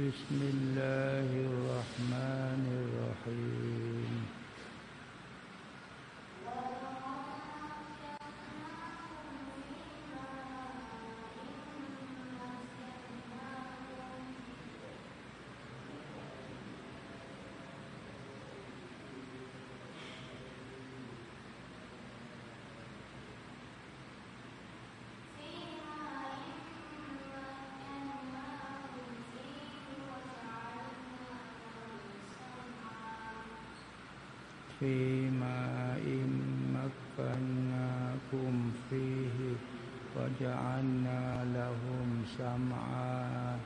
بسم الله الرحمن الرحيم في ماء مكناكم فيه وجعلنا لهم سمعا.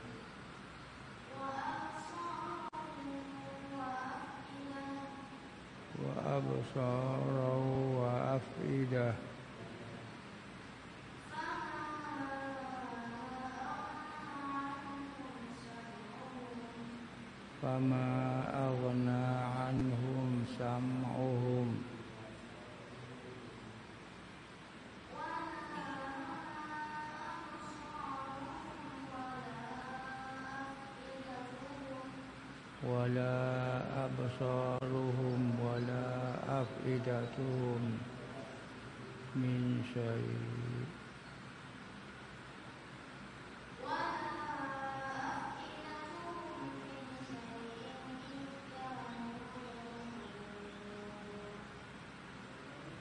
وأبصارا وأفئدة. فما أفئدتهم من شيء.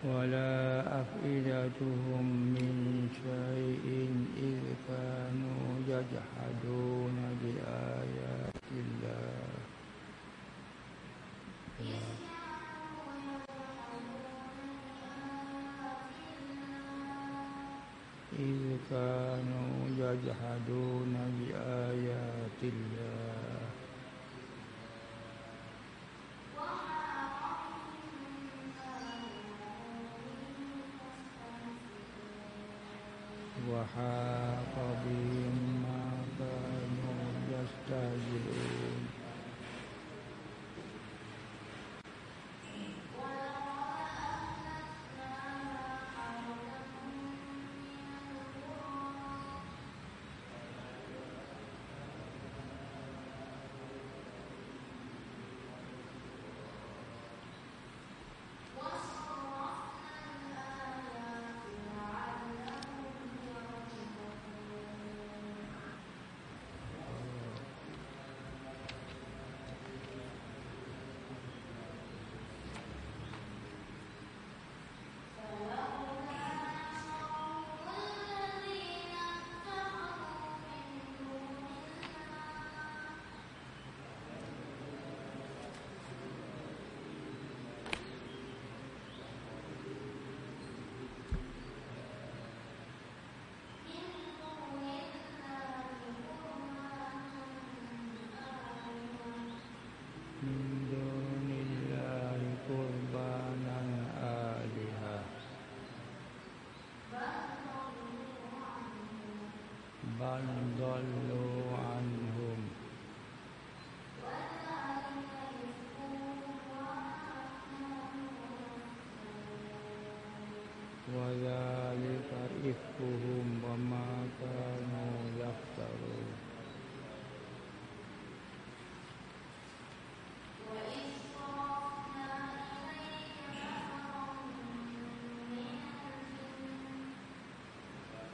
ولا أفئدتهم من شيء إذ كانوا يجحدون بآيات الله. كانوا يجحدون بآيات الله. وحاق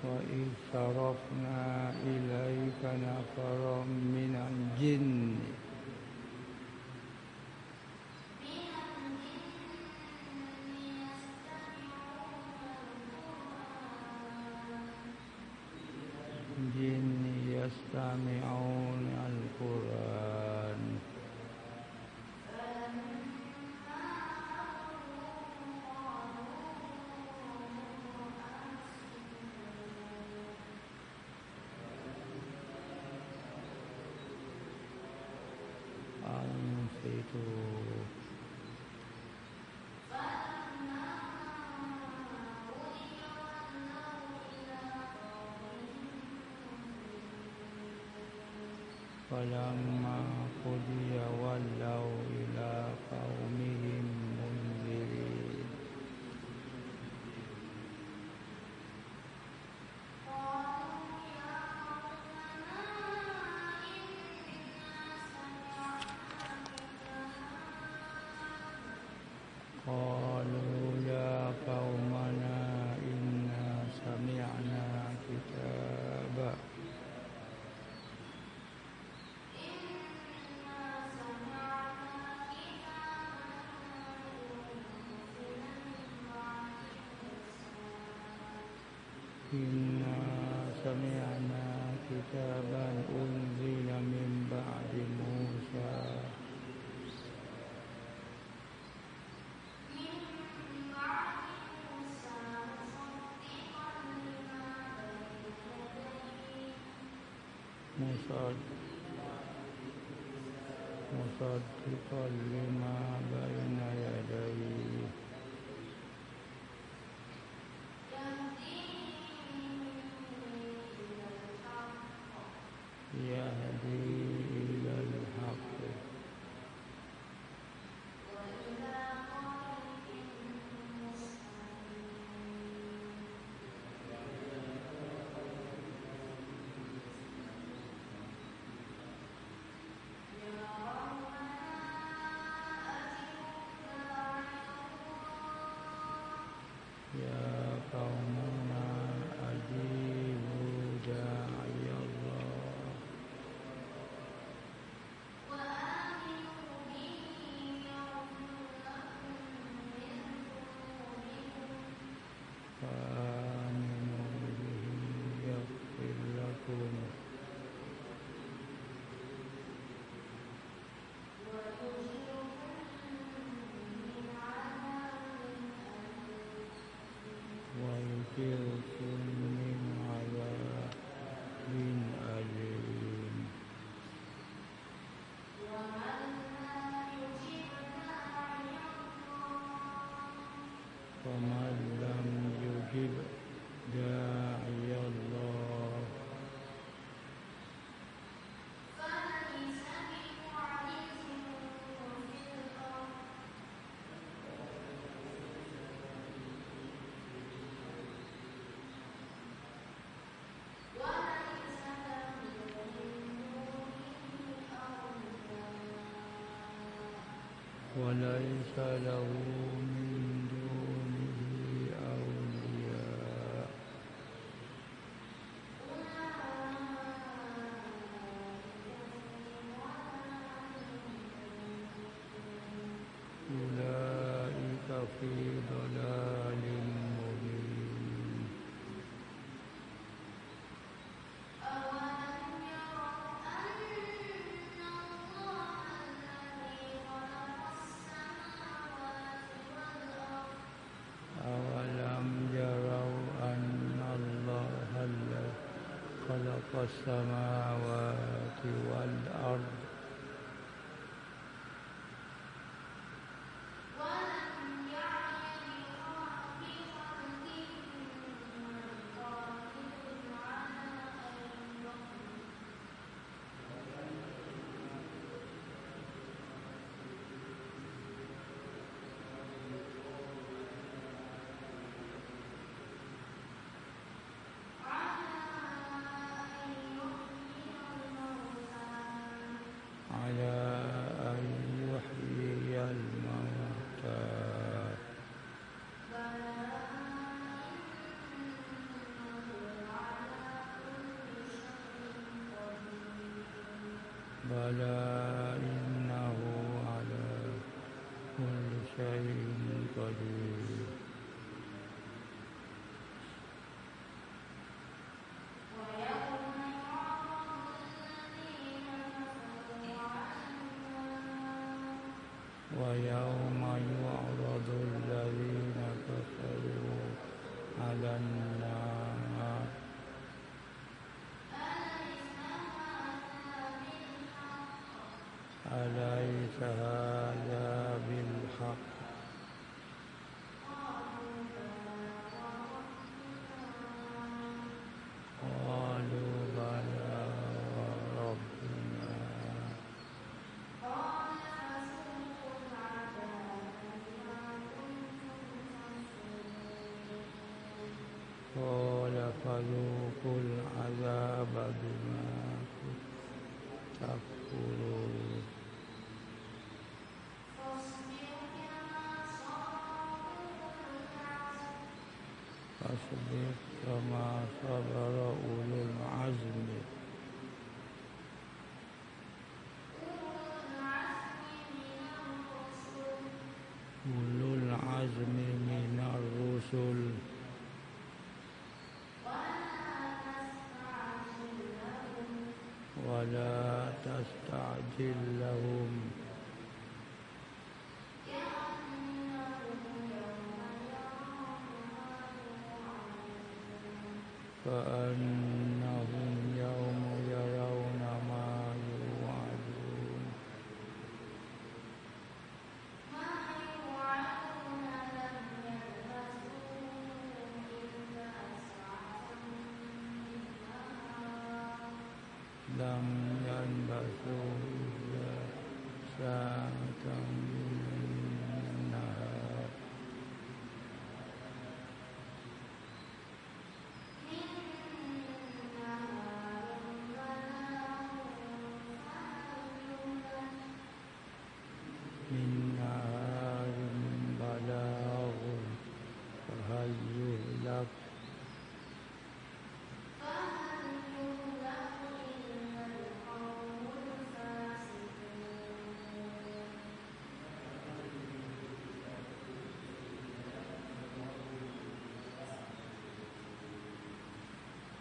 وإذ صرفنا إليك نفرا من الجن. فلما قضي ولوا إلى قومهم منذرين. قالوا يا ربنا إنا سمعنا إنا سمعنا كتابا أنزل من بعد موسى. مصد مصدقا لما بين يديه. ومن لم يجب داعي الله. وليس له في ضلال مبين أولم يروا أن الله الذي خلق السماوات والأرض أولم يروا أن الله الذي خلق السماوات والأرض ولا فذوقوا العذاب بما تكفرون فاصبر كما صبر أولو العزم.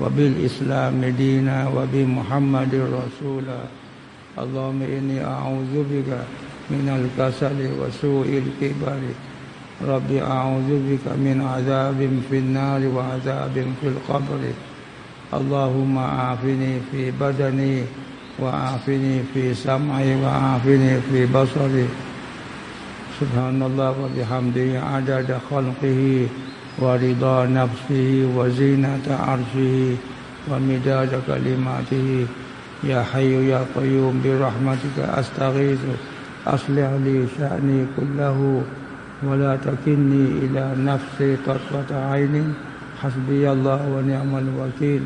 وبالإسلام دينا وبمحمد رسولا اللهم إني أعوذ بك من الكسل وسوء الكبر. رب أعوذ بك من عذاب في النار وعذاب في القبر. اللهم عافني في بدني وعافني في سمعي وعافني في بصري. سبحان الله وبحمده عدد خلقه ورضا نفسه وزينة عرشه ومداد كلماته يا حي يا قيوم برحمتك أستغيث أصلح لي شأني كله ولا تكلني إلى نفسي طرفة عين حسبي الله ونعم الوكيل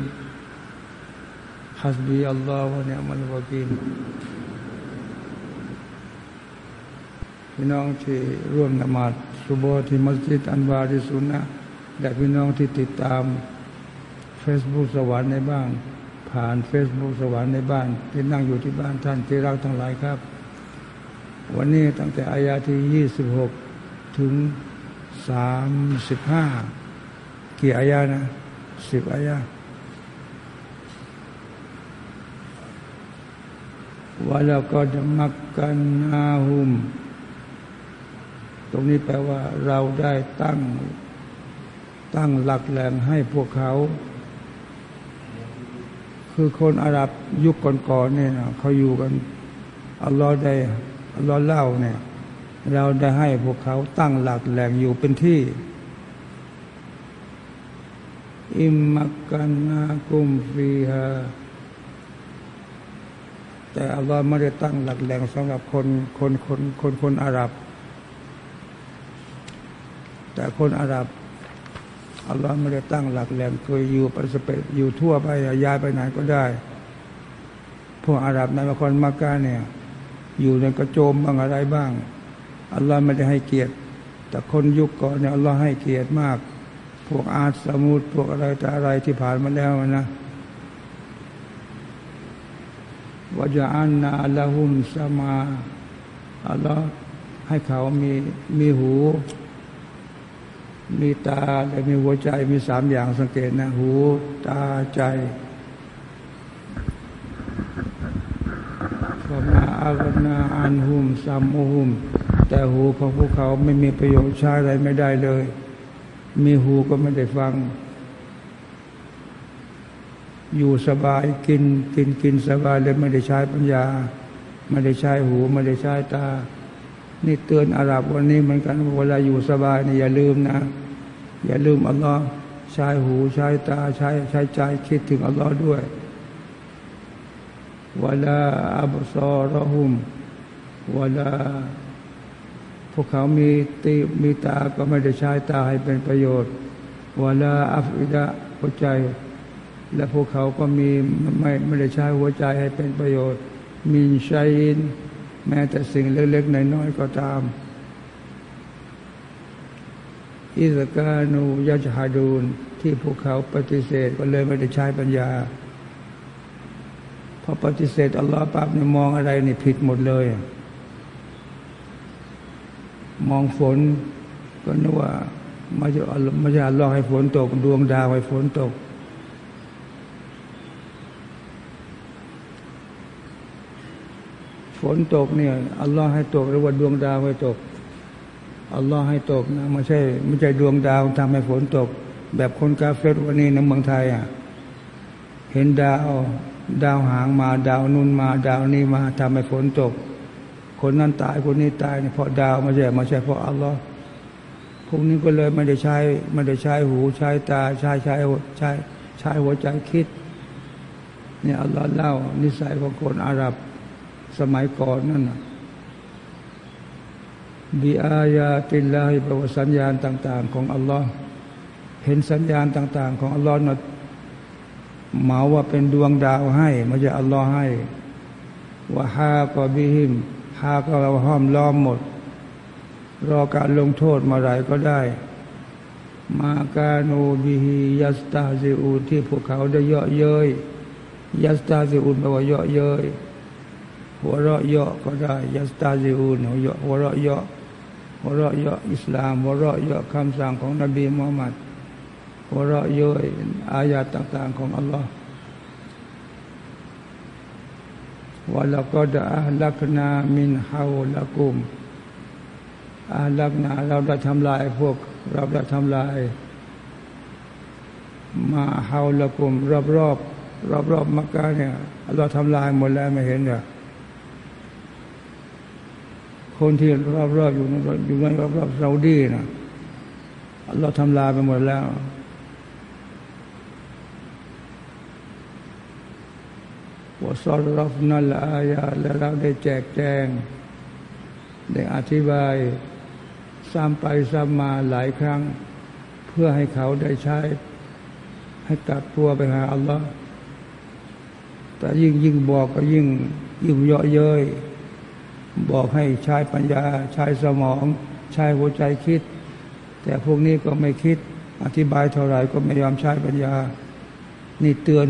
حسبي الله ونعم الوكيل พี่น้องที่ร่วมนมาศสุโบที่มัสยิดอันวาริสุนนะ และพี่น้องที่ติดตาม Facebook สวรรค์ในบ้าน ผ่าน Facebook สวรรค์ในบ้าน ที่นั่งอยู่ที่บ้านท่านที่รักทั้งหลายครับ วันนี้ตั้งแต่อายาที่ 26 ถึง 35 กี่อายานะสิบอายาว่าแล้วก็จะมักกันนาหุม ตรงนี้แปลว่าเราได้ตั้ง ตั้งหลักแหล่งให้พวกเขา คือคนอาหรับยุคก่อนๆเนี่ยนะเขาอยู่กันอัลลอฮ์ได้อัลลอฮ์เล่าเนี่ย เราได้ให้พวกเขาตั้งหลักแหล่งอยู่เป็นที่อิมมักกันนากุมฟีฮาแต่อัลลอฮ์ไม่ได้ตั้งหลักแหล่งสำหรับคนคนคนคนคนอาหรับ แต่คนอาหรับ อัลลอฮ์ไม่ได้ตั้งหลักแหล่งเคยอยู่ไปสเปอยู่ทั่วไปย้ายไปไหนก็ได้ พวกอาหรับในบางคนมักกะเนี่ย อยู่ในกระโจมบ้างอะไรบ้าง อัลลอฮ์ไม่ได้ให้เกียรติ แต่คนยุคก่อนเนี่ยอัลลอฮ์ให้เกียรติมาก พวกอาสมุดพวกอะไรแต่อะไรที่ผ่านมาแล้วนะวะจอันนาละหุมสมาอัลลอฮ์ให้เขามีมีหู มีตาและมีหัวใจมีสามอย่างสังเกตนะ หูตาใจอักนาอันหุมซัมอุหุม แต่หูของพวกเขาไม่มีประโยชน์ใช้อะไรไม่ได้เลย มีหูก็ไม่ได้ฟัง อยู่สบายกินกินกินสบายเลยไม่ได้ใช้ปัญญา ไม่ได้ใช้หู ไม่ได้ใช้ตา นี่เตือนอาหรับวันนี้เหมือนกันเวลาอยู่สบายนี่อย่าลืมนะ อย่าลืมอัลลอฮ์ใช้หูใช้ตาใช้ใช้ใจคิดถึงอัลลอฮ์ด้วยวลาอับซอรหุมวลาพวกเขามีตีมีตาก็ไม่ได้ใช้ตาให้เป็นประโยชน์วลาอัฟอิดะหัวใจ และพวกเขาก็มีไม่ไม่ได้ใช้หัวใจให้เป็นประโยชน์มีชัยน แม้แต่สิ่งเล็กๆน้อยๆก็ตามอิสกานูยัจาดูนที่พวกเขาปฏิเสธก็เลยไม่ได้ใช้ปัญญาพอปฏิเสธอัลลอฮ์ปั๊บเนี่ยมองอะไรนี่ผิดหมดเลย มองฝนก็นึกว่าม่ใช่ไม่ใช่อัลลอฮ์ให้ฝนตก ดวงดาวให้ฝนตก ฝนตกเนี่ยอัลลอฮ์ให้ตกหรือว่าดวงดาวให้ตกอัลลอฮ์ให้ตกนะไม่ใช่ไม่ใช่ดวงดาวทำให้ฝนตก แบบคนกาเฟตวันนี้ในเมืองไทยอะเห็นดาว ดาวหางมา ดาวนุ่นมา ดาวนี้มาทำให้ฝนตก คนนั้นตายคนนี้ตายเนี่ยเพราะดาวไม่ใช่ไม่ใช่เพราะอัลลอฮ์พวกนี้ก็เลยไม่ได้ใช้ไม่ได้ใช้หูใช้ตาใช้ใช้ใช้ใช้หัวใจคิดเนี่ยอัลลอฮ์เล่านิสัยของคนอาหรับ สมัยก่อนนั่นนะบิอายาติลลาฮิแปลว่าสัญญาณต่าง ๆ ของอัลลอฮ์เห็นสัญญาณต่าง ๆ ของอัลลอฮ์นะหมาว่าเป็นดวงดาวให้ไม่ใช่อัลลอฮ์ให้ว่าฮาก็บิหิมฮาก็เราห้อมล้อมหมด รอการลงโทษมาไรก็ได้ มากาโนบิฮิยัสตาซิอูที่พวกเขาได้เยาะเย้ยยัสตาซิอูแปลว่าเยาะเย้ย หัวเราะเยาะก็ได้ยัสตาซิอูหัวเราะหัวเราะเยาะหัวเราะเยาะอิสลามหัวเราะเยาะคำสั่งของนบีมุฮัมมัดหัวเราะเย้ยอายาต่างๆของอัลลอฮ์ว่าเราก็จะอาลักนามินฮาวละกุมอาลักนาเราได้ทำลายพวก เราได้ทำลาย มาฮาวละกุมรอบรอบรอบรอบมักกะเนี่ยเราทำลายหมดแล้วไม่เห็นเหรอ คนที่รอบรอบอยู่อยู่ในรอบรอบซาอุดีนะเราทำลายไปหมดแล้ววสรฟนั่นละอายาและเราได้แจกแจง ได้อธิบายซ้ำไปซ้ำมาหลายครั้ง เพื่อให้เขาได้ใช้ ให้กลับตัวไปหาอัลลอฮ์แต่ยิ่งยิ่งบอกก็ยิ่งยิ่งเยาะเย้ย บอกให้ใช้ปัญญาใช้สมอง ใช้หัวใจคิด แต่พวกนี้ก็ไม่คิด อธิบายเท่าไหร่ก็ไม่ยอมใช้ปัญญา นี่เตือน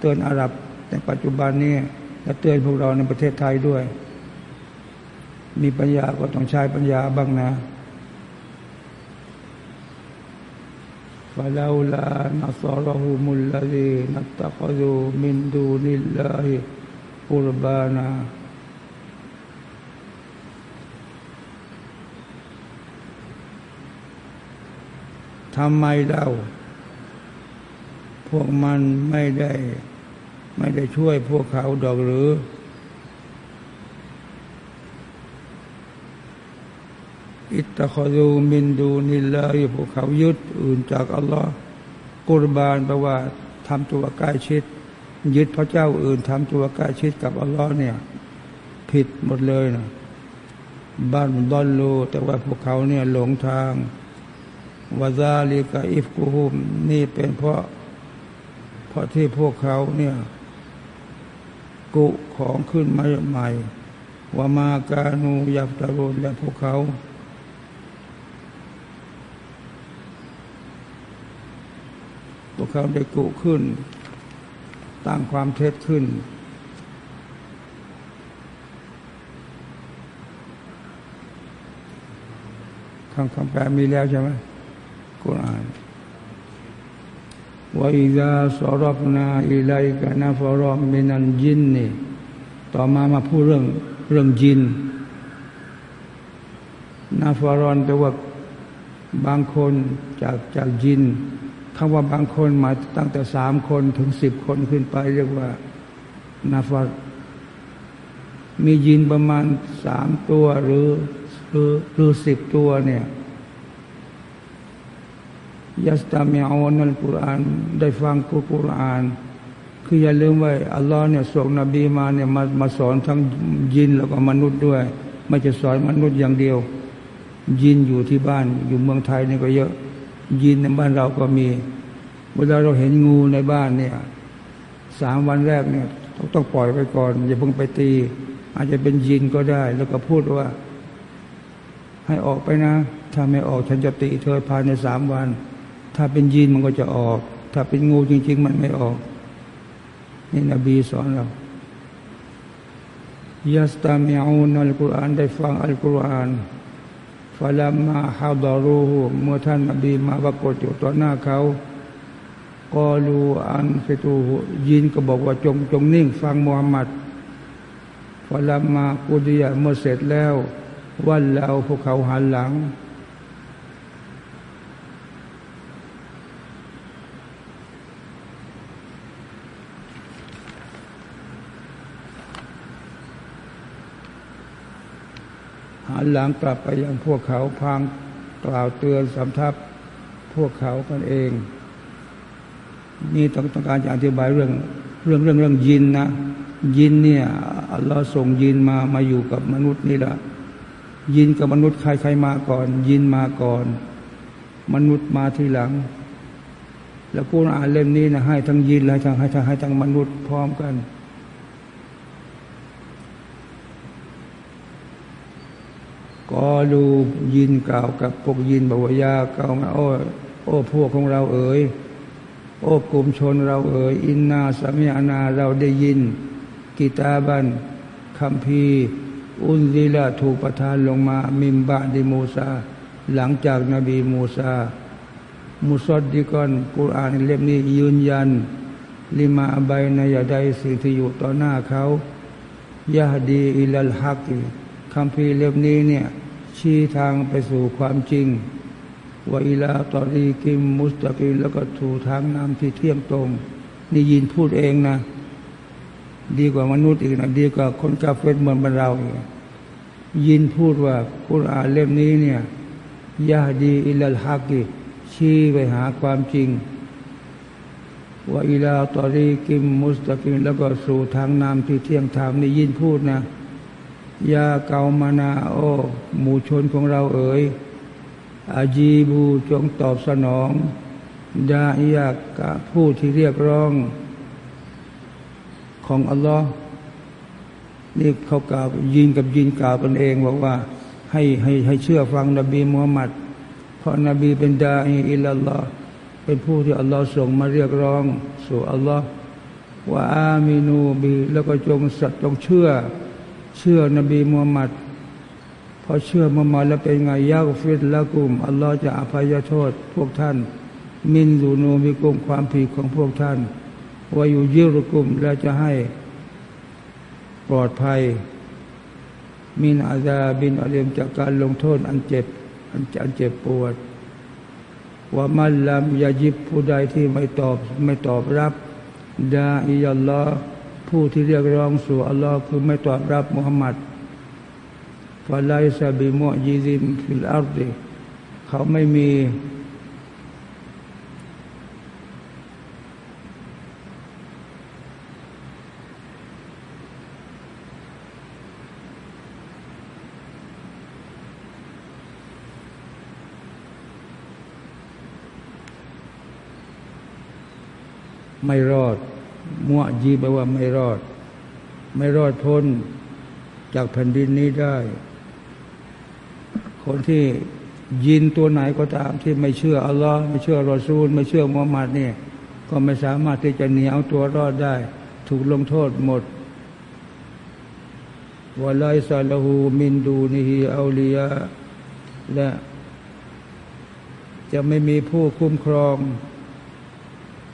เตือนอาหรับในปัจจุบันนี้และเตือนพวกเราในประเทศไทยด้วย มีปัญญาก็ต้องใช้ปัญญาบ้างนะฟาลาลานัสรหุมุลลาดีนัตตะกดูมินดูนิลลาฮิอุรบานา ทำไมเล่าพวกมันไม่ได้ ไม่ได้ช่วยพวกเขาดอกหรือ อิตตะคดูมินดูนิลลาพวกเขายึดอื่นจากอัลลอฮ์กุรบานแปลว่าทำตัวใกล้ชิด ยึดพระเจ้าอื่นทำตัวใกล้ชิดกับอัลลอฮ์เนี่ย ผิดหมดเลยนะบ้านดอนโลแต่ว่าพวกเขาเนี่ยหลงทาง วาซาลิกาอิฟกูฮุมนี่เป็นเพราะ เพราะที่พวกเขาเนี่ย กุของขึ้นมาใหม่ว่ามากานูยับตะรุนและพวกเขา พวกเขาได้กุขึ้น ตั้งความเท็จขึ้นคำคำแปลมีแล้วใช่ไหมุรานว่าอิซาสรบนาอิไลกานาฟรอมินันจินนี่ต่อมามาพูดเรื่องเรื่องยินนาฟารอนแปลว่าบางคนจากจากยินคำว่าบางคนหมายตั้งแต่สามคนถึงสิบคนขึ้นไป เรียกว่านาฟารมียินประมาณสามตัวหรือหรือหรือสิบตัวเนี่ย ยัสตามีอานัลกุรอานได้ฟังกุรอาน คืออย่าลืมว่าอัลลอฮ์เนี่ยส่งนบีมาเนี่ยมามาสอนทั้งยินแล้วก็มนุษย์ด้วย ไม่จะสอนมนุษย์อย่างเดียว ยินอยู่ที่บ้านอยู่เมืองไทยนี่ก็เยอะ ยินในบ้านเราก็มี เวลาเราเห็นงูในบ้านเนี่ยสามวันแรกเนี่ยต้องต้องปล่อยไปก่อน อย่าเพิ่งไปตี อาจจะเป็นยินก็ได้ แล้วก็พูดว่า ให้ออกไปนะ ถ้าไม่ออกฉันจะตีเธอภายในสามวัน ถ้าเป็นยีนมันก็จะออก ถ้าเป็นงูจริง ๆ มันไม่ออก นี่นบีสอนเรายัสตามิอูนอัลกุรอานได้ฟังอัลกุรอานฟาลามาฮาดารูฮูเมื่อท่านนบีมาปรากฏอยู่ต่อหน้าเขากอลูอันฟิตูยินก็บอกว่าจงจงนิ่ง ฟังมุฮัมหมัดฟาลามากุดียเมื่อเสร็จแล้ว วันแล้วพวกเขาหันหลัง หันหลังกลับไปยังพวกเขาพังกล่าวเตือนสำทับพวกเขากันเอง นี่ต้องต้องการจะอธิบายเรื่องเรื่องเรื่องเรื่องยินนะยินเนี่ยเราส่งยินมามาอยู่กับมนุษย์นี่แหละยินกับมนุษย์ใครใครมาก่อน ยินมาก่อน มนุษย์มาทีหลัง แล้วกูอ่านเล่มนี้นะให้ทั้งยินและทั้งให้ทั้งให้ทั้งมนุษย์พร้อมกัน ก็ดูยินกล่าวกับพวกยินบวายาเก่ามาโอ้โอ้พวกของเราเอ๋ยโอ้กลุ่มชนเราเอ๋ยอินนาสมิอานาเราได้ยิน กิตาบันคำพีอุนซิละถูกประทานลงมา มิมบะดิมูซา หลังจากนบีมูซา มุสดดิกอนกุรอานเล่มนี้ยืนยัน ลิมาใบนายใดสิ่งที่อยู่ต่อหน้าเขายาดีอิลลฮักคำพีเล่มนี้เนี่ย ชี้ทางไปสู่ความจริงว่าอิลาตอรีกิมมุสตะกิแล้วก็ถูทางนำที่เที่ยงตรง นี่ยินพูดเองนะ ดีกว่ามนุษย์อีกนะดีกว่าคนกาเฟตเหมือนบรรเราอีกยินพูดว่ากุรอานเล่มนี้เนี่ยยาดีอิลลฮักิชี้ไปหาความจริงว่าอิลาตอรีกิมมุสตะกิแล้วก็สู่ทางนำที่เที่ยงธรรมนี่ยินพูดนะ ยาเกามานาโอหมู่ชนของเราเอ๋ยอาจีบูจงตอบสนองดาอิยากะผู้ที่เรียกร้องของอัลลอฮ์นี่เขากล่าวยินกับยินกล่าวกันเองบอกว่าให้ให้ให้เชื่อฟังนบีมุฮัมมัด เพราะนบีเป็นดาอิลลัลลอฮ์เป็นผู้ที่อัลลอฮ์ส่งมาเรียกร้อง สู่อัลลอฮ์ว่าอามินูบีแล้วก็จงสัตย์จงเชื่อ เชื่อนบีมูฮัมมัดพอเชื่อมุฮัมมัดแล้วเป็นไงยากฟิดละกุมอัลลอฮ์จะอภัยโทษพวกท่าน มินดูนูมีกุมความผิดของพวกท่านว่าอยู่ยิรุกุมและจะให้ปลอดภัย มินอาซาบินอาเลมจากการลงโทษอันเจ็บอันอันเจ็บปวดومن لا يجب ผู้ใดที่ไม่ตอบไม่ตอบรับ داعي الله ผู้ที่เรียกร้องสู่อัลลอฮ์คือไม่ตอบรับมุฮัมมัด فليس بمعجز في الأرض เขาไม่มีไม่รอด มัวยีแปลว่าไม่รอด ไม่รอดพ้นจากแผ่นดินนี้ได้ คนที่ยินตัวไหนก็ตามที่ไม่เชื่ออัลลอฮ์ไม่เชื่อรอซูล ไม่เชื่อมุฮัมมัดเนี่ยก็ไม่สามารถที่จะหนีเอาตัวรอดได้ ถูกลงโทษหมดวะไลซาลหูมินดูนิฮิอาลียะและจะไม่มีผู้คุ้มครอง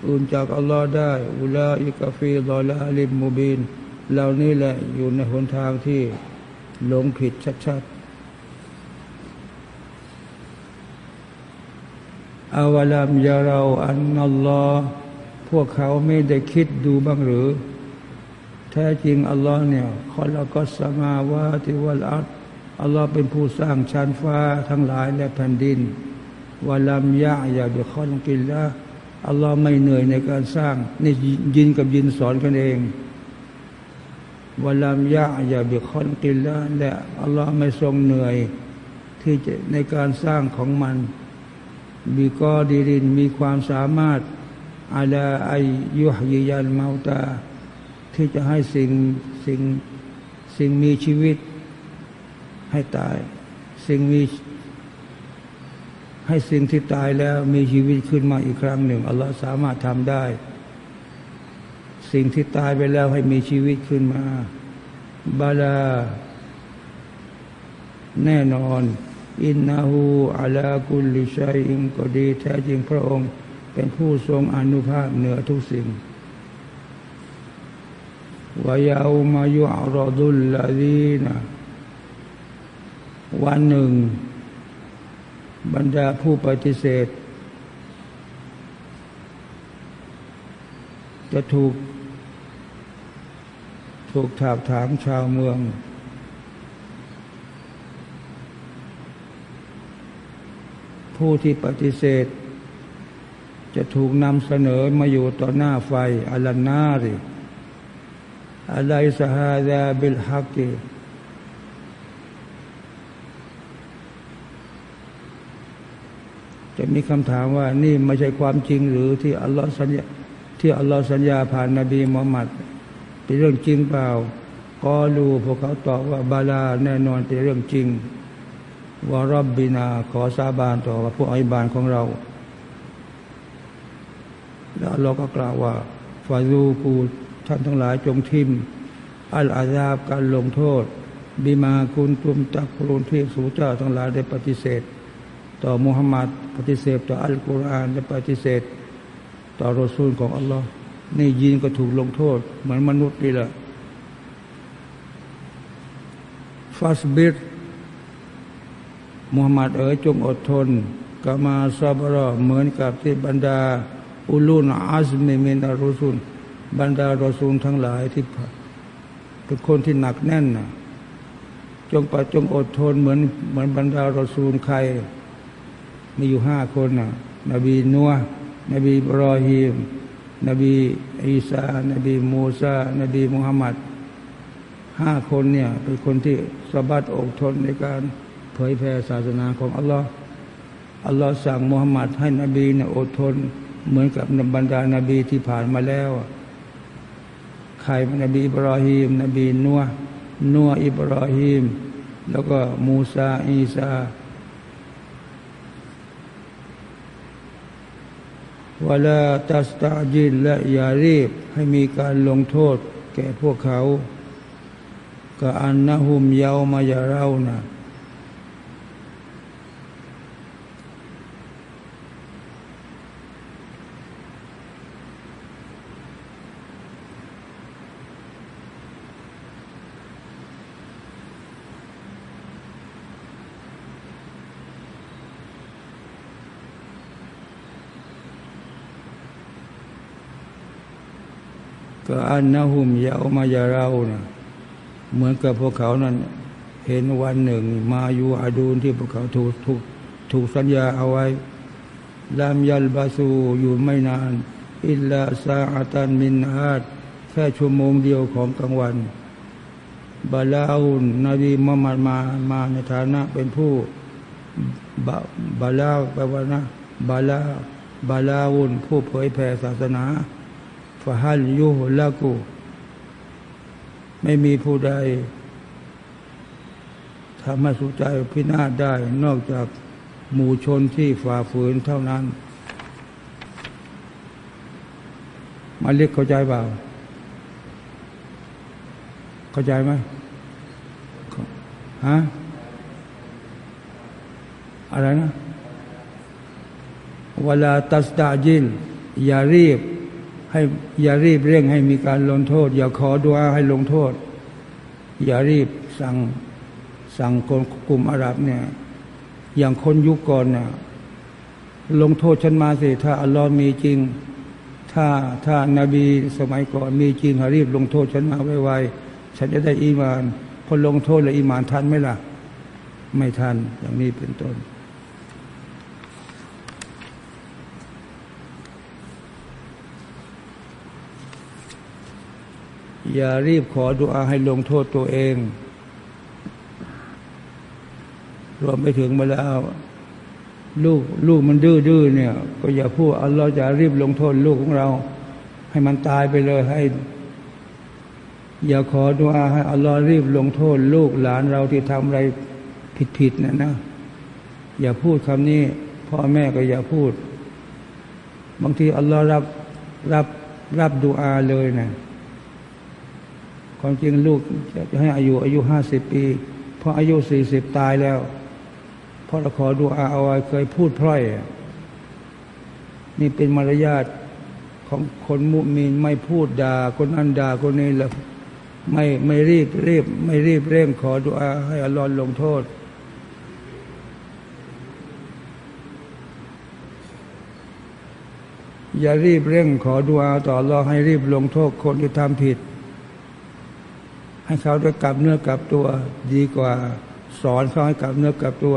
อื่นจากอัลลอฮ์ได้ أولئك في ضلال مبين เหล่านี้แหละอยู่ในหนทางที่หลงผิดชัดๆأولم يروا أن الله พวกเขาไม่ได้คิดดูบ้างหรือ แท้จริงอัลลอฮ์เนี่ยخلق السماوات والأرอัลลอฮ์เป็นผู้สร้างชั้นฟ้าทั้งหลายและแผ่นดินวะลัมยะอย่าบิคอนกินละ อัลลอฮ์ไม่เหนื่อยในการสร้างนี่ยินกับยินสอนกันเองวลัมยะอย่าบิคอนกินละและอัลลอฮ์ไม่ทรงเหนื่อยที่จะในการสร้างของมัน มีกอดีรินมีความสามารถอาลาอายุฮยิยันเมาตา ที่จะให้สิ่งสิ่งสิ่งมีชีวิตให้ตาย สิ่งมี ให้สิ่งที่ตายแล้วมีชีวิตขึ้นมาอีกครั้งหนึ่งอัลลอฮ์สามารถทำได้ สิ่งที่ตายไปแล้วให้มีชีวิตขึ้นมาบาลา แน่นอน อินนาหูอัลากุลิชัยอิงก็ดีแท้จริงพระองค์ เป็นผู้ทรงอนุภาพเหนือทุกสิ่งวายาอุมายุอัรดุลลาดีนะวันหนึ่ง บรรดาผู้ปฏิเสธ จะถูก ถูกถาบถามชาวเมือง ผู้ที่ปฏิเสธ จะถูกนำเสนอมาอยู่ต่อหน้าไฟอัลนาริอะไรสฮาดาบิลฮักกี จะมีคำถามว่านี่ไม่ใช่ความจริงหรือที่อัลลอฮ์สัญญาที่อัลลอฮ์สัญญาผ่านนบีมุฮัมมัดเป็นเรื่องจริงเปล่าก็รู้พวกเขาตอบว่าบาลาแน่นอนเป็นเรื่องจริงวารบบินาขอสาบานต่อว่าพวกอิบานของเรา แล้วเราก็กล่าวว่าฟาซูกูท่านทั้งหลายจงทิม อัลอาซาบการลงโทษ บิมาคุณตุมตักครุนที่สูเจ้าทั้งหลายได้ปฏิเสธ ต่อมุฮัมมัดปฏิเสธต่ออัลกุรอานและปฏิเสธ ต่อรอซูลของอัลลอฮ์นี่ยินก็ถูกลงโทษ เหมือนมนุษย์นี่แหละฟาสบิดมุฮัมมัดเอ๋ยจงอดทนกามาซาบรอเหมือนกับที่บรรดา อุลุนอัซมิมินอรุซุลบรรดารอซูลทั้งหลายที่เป็นคนที่หนักแน่นนะจงปะจงอดทนเหมือนเหมือนบรรดารอซูลใคร มีอยู่ห้าคนนะนบีนัวนบีบรอฮีม นบีอีสานบีมูซานบีมุฮัมมัดห้าคนเนี่ยเป็นคนที่สบัดอกทนในการเผยแผ่ศาสนาของอัลลอฮ์อัลลอฮ์สั่งมุฮัมมัดให้นบีเนี่ยอดทน เหมือนกับบรรดานาบีที่ผ่านมาแล้วใครนบีอิบรอฮีม นบีนัวนัวอิบรอฮีม แล้วก็มูซาอีซา วลาตัสตาจินและอย่ารีบให้มีการลงโทษ แก่พวกเขากะอันนะหุมเยาวมายาเรานะ ก็อันนะหุมยาวมายาเรานะเหมือนกับพวกเขานั้น เห็นวันหนึ่ง มาอยู่อาดูนที่พวกเขาถูกถูกถูกสัญญาเอาไว้ลามยัลบาสูอยู่ไม่นาน อิลลาซาอาตันมินอาดแค่ชั่วโมงเดียวของกลางวันบาลาอุนนบีมุฮัมมัดมามาในฐานะเป็นผู้บาบาลาแปลว่านะบาลาบาลาอุนผู้เผยแผ่ศาสนา ฟาฮัลยุฮละกูไม่มีผู้ใดทำให้สุใจพินาศได้ นอกจากหมู่ชนที่ฝ่าฝืนเท่านั้น มาเรียกเข้าใจเปล่า เข้าใจไหมฮะอะไรนะเวลาตัสตาจินอย่ารีบ ให้อย่ารีบเร่งให้มีการลงโทษ อย่าขอดุอาให้ลงโทษ อย่ารีบสั่งสั่งคนกลุ่มอาหรับเนี่ย อย่างคนยุคก่อนเนี่ยลงโทษฉันมาสิถ้าอัลลอฮ์มีจริง ถ้าถ้านาบีสมัยก่อนมีจริงรีบลงโทษฉันมาไวๆฉันจะได้อีมานพอลงโทษแล้วอีมานทันไหมล่ะ ไม่ทันอย่างนี้เป็นต้น อย่ารีบขอดุอาให้ลงโทษตัวเอง รวมไปถึงเวลาลูกลูกมันดื้อดื้อเนี่ย ก็อย่าพูดอัลลอฮ์จะรีบลงโทษลูกของเรา ให้มันตายไปเลยให้ อย่าขอดุอาให้อัลลอฮ์รีบลงโทษ ลูกหลานเราที่ทำอะไรผิดๆนะนะ อย่าพูดคำนี้ พ่อแม่ก็อย่าพูด บางทีอัลลอฮ์รับรับรับดุอาเลยนะ ความจริงลูกจะให้อายุอายุห้าสิบปีพออายุสี่สิบตายแล้วพอเราขอดูอาเอาไว้เคยพูดพร่อย นี่เป็นมารยาทของคนมุมีนไม่พูดด่าคนนั้นด่าคนนี้แล้วไม่ไม่รีบรีบ ไม่รีบเร่งขอดูอาให้อัลลอฮ์ลงโทษอย่ารีบเร่งขอดูอาต่ออัลลอให้รีบลงโทษคนที่ทำผิด ให้เขาได้กลับเนื้อกลับตัวดีกว่า สอนเขาให้กลับเนื้อกลับตัว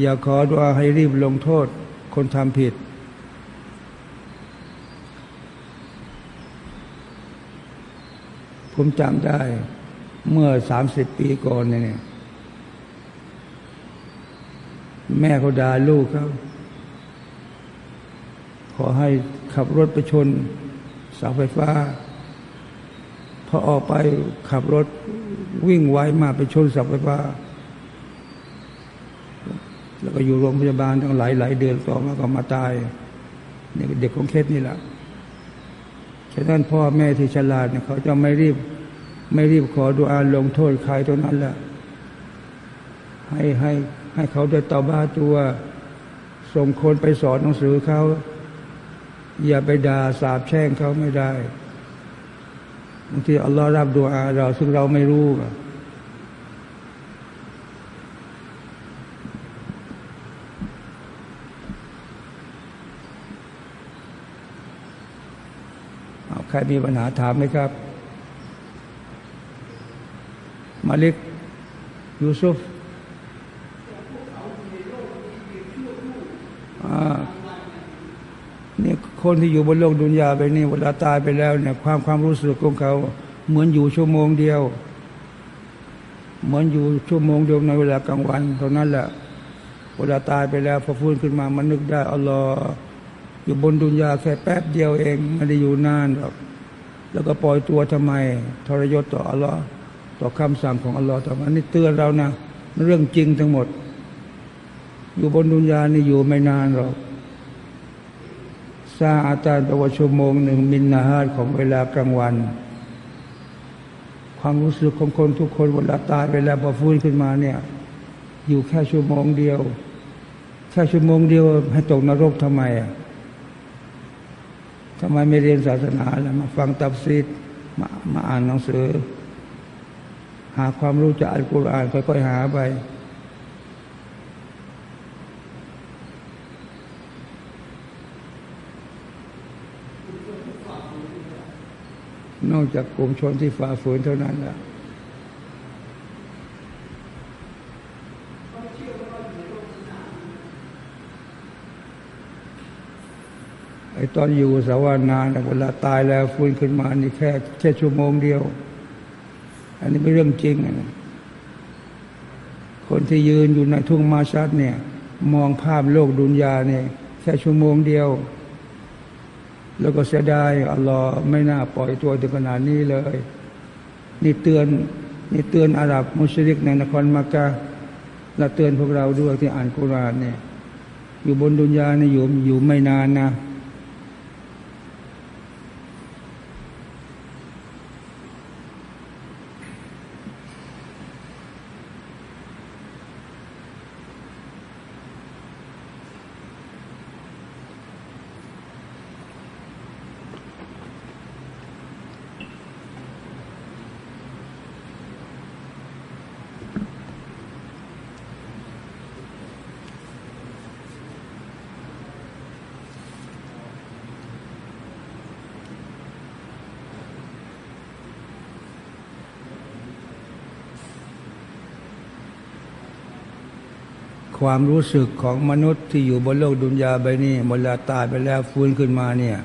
อย่าขอดุอาให้รีบลงโทษคนทำผิด ผมจำได้เมื่อสามสิบปีก่อนเนี่ยแม่เขาด่าลูกเขาขอให้ขับรถไปชนเสาไฟฟ้า อออกไปขับรถวิ่งไวมาไปชนเสาไฟฟ้าแล้วก็อยู่โรงพยาบาลตั้งหลายหลายเดือนต่อมาก็มาตายเนี่ยเด็กของเคสนี่แหละฉะนั้นพ่อแม่ที่ฉลาดเนี่ยเขาจะไม่รีบ ไม่รีบขอดูอาลงโทษใครเท่านั้นแหละให้ให้ให้เขาได้ต่อบ้าตัว ส่งคนไปสอนหนังสือเขา อย่าไปด่าสาบแช่งเขาไม่ได้ บางทีอัลลอฮ์รับดูอาเราซึ่งเราไม่รู้ใครมีปัญหาถามไหมครับ มาลิกยูซุฟนี่ คนที่อยู่บนโลกดุนยาไปนี่เวลาตายไปแล้วเนี่ยความความรู้สึกของเขา เหมือนอยู่ชั่วโมงเดียว เหมือนอยู่ชั่วโมงเดียวในเวลากลางวันเท่านั้นแหละเวลาตายไปแล้วพอฟื้นขึ้นมามันนึกได้อัลลอฮ์อยู่บนดุนยาแค่แป๊บเดียวเองไม่ได้อยู่นานหรอกแล้วก็ปล่อยตัวทำไม ทรยศต่ออัลลอฮ์ต่อคำสั่งของอัลลอฮ์ทำไมนี่เตือนเรานะเรื่องจริงทั้งหมด อยู่บนดุนยานี่อยู่ไม่นานหรอกาอาตาแปลว่าชั่วโมงหนึ่งมินนาฮาดของเวลากลางวัน ความรู้สึกของคนทุกคนเวลาตายไปแล้วพอฟื้นขึ้นมาเนี่ย อยู่แค่ชั่วโมงเดียว แค่ชั่วโมงเดียว ให้ตกนรกทำไมอะทำไมไม่เรียนศาสนาแล้วมาฟังตับซีดมามาอ่านหนังสือ หาความรู้จากอัลกุรอานค่อยๆหาไป นอกจากกลุ่มชนที่ฝ่าฝืนเท่านั้นแหละไอ้ตอนอยู่สวรรค์นานเวลาตายแล้วฟื้นขึ้นมานี่แค่แค่ชั่วโมงเดียว อันนี้ไม่เรื่องจริงนะคนที่ยืนอยู่ในทุ่งมาชัดเนี่ย มองภาพโลกดุนยาเนี่ยแค่ชั่วโมงเดียว แล้วก็เสียดายอัลลอฮ์ไม่น่าปล่อยตัวถึงขนาดนี้เลย นี่เตือนนี่เตือนอาหรับมุชริกในนครมักกะและเตือนพวกเราด้วยที่อ่านกุรานเนี่ยอยู่บนดุนยาเนี่ยอยู่อยู่ไม่นานนะ ความรู้สึกของมนุษย์ที่อยู่บนโลกดุนยาใบนี้เวลาตายไปแล้วฟื้นขึ้นมาเนี่ย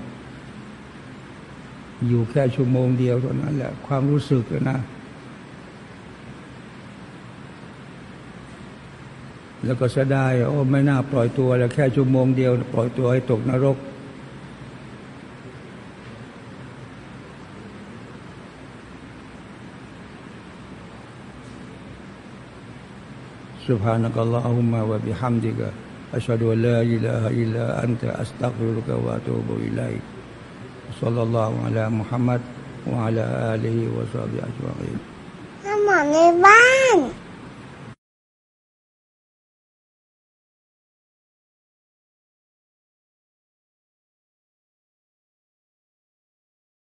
อยู่แค่ชั่วโมงเดียวเท่านั้นแหละความรู้สึกนะ แล้วก็เสียดายโอ้ไม่น่าปล่อยตัวแล้วแค่ชั่วโมงเดียว ปล่อยตัวให้ตกนรก Subhanakallahumma wa bihamdika asyhadu an la ilaha illa anta astaghfiruka wa atubu ilaik. Sallallahu ala Muhammad wa ala alihi wa sahbihi ajma'in. Mama,